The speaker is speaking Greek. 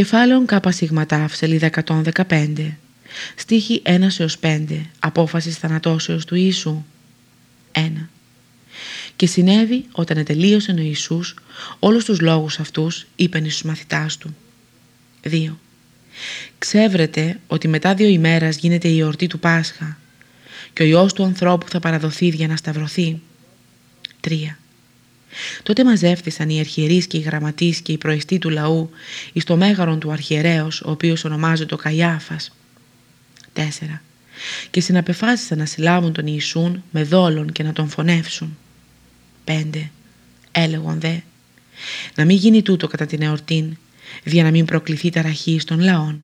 Κεφάλαιον κάπα σιγματάφ, σελίδα 115. Στίχη 1 έως 5. Απόφασης θανατώσεως του Ιησού. 1. Και συνέβη όταν ετελείωσε ο Ιησούς όλους τους λόγους αυτούς είπεν στους μαθητάς του. 2. Ξέβρετε ότι μετά δύο ημέρας γίνεται η εορτή του Πάσχα και ο Υιός του ανθρώπου θα παραδοθεί για να σταυρωθεί. 3. Τότε μαζεύτησαν οι αρχιερείς και οι γραμματείς και οι προεστοί του λαού εις το μέγαρον του αρχιερέως, ο οποίος ονομάζεται ο Καϊάφας. 4. Και συναπεφάσισαν να συλλάβουν τον Ιησούν με δόλον και να τον φωνεύσουν. 5. Έλεγον δε, να μην γίνει τούτο κατά την εορτήν, για να μην προκληθεί ταραχή των λαών.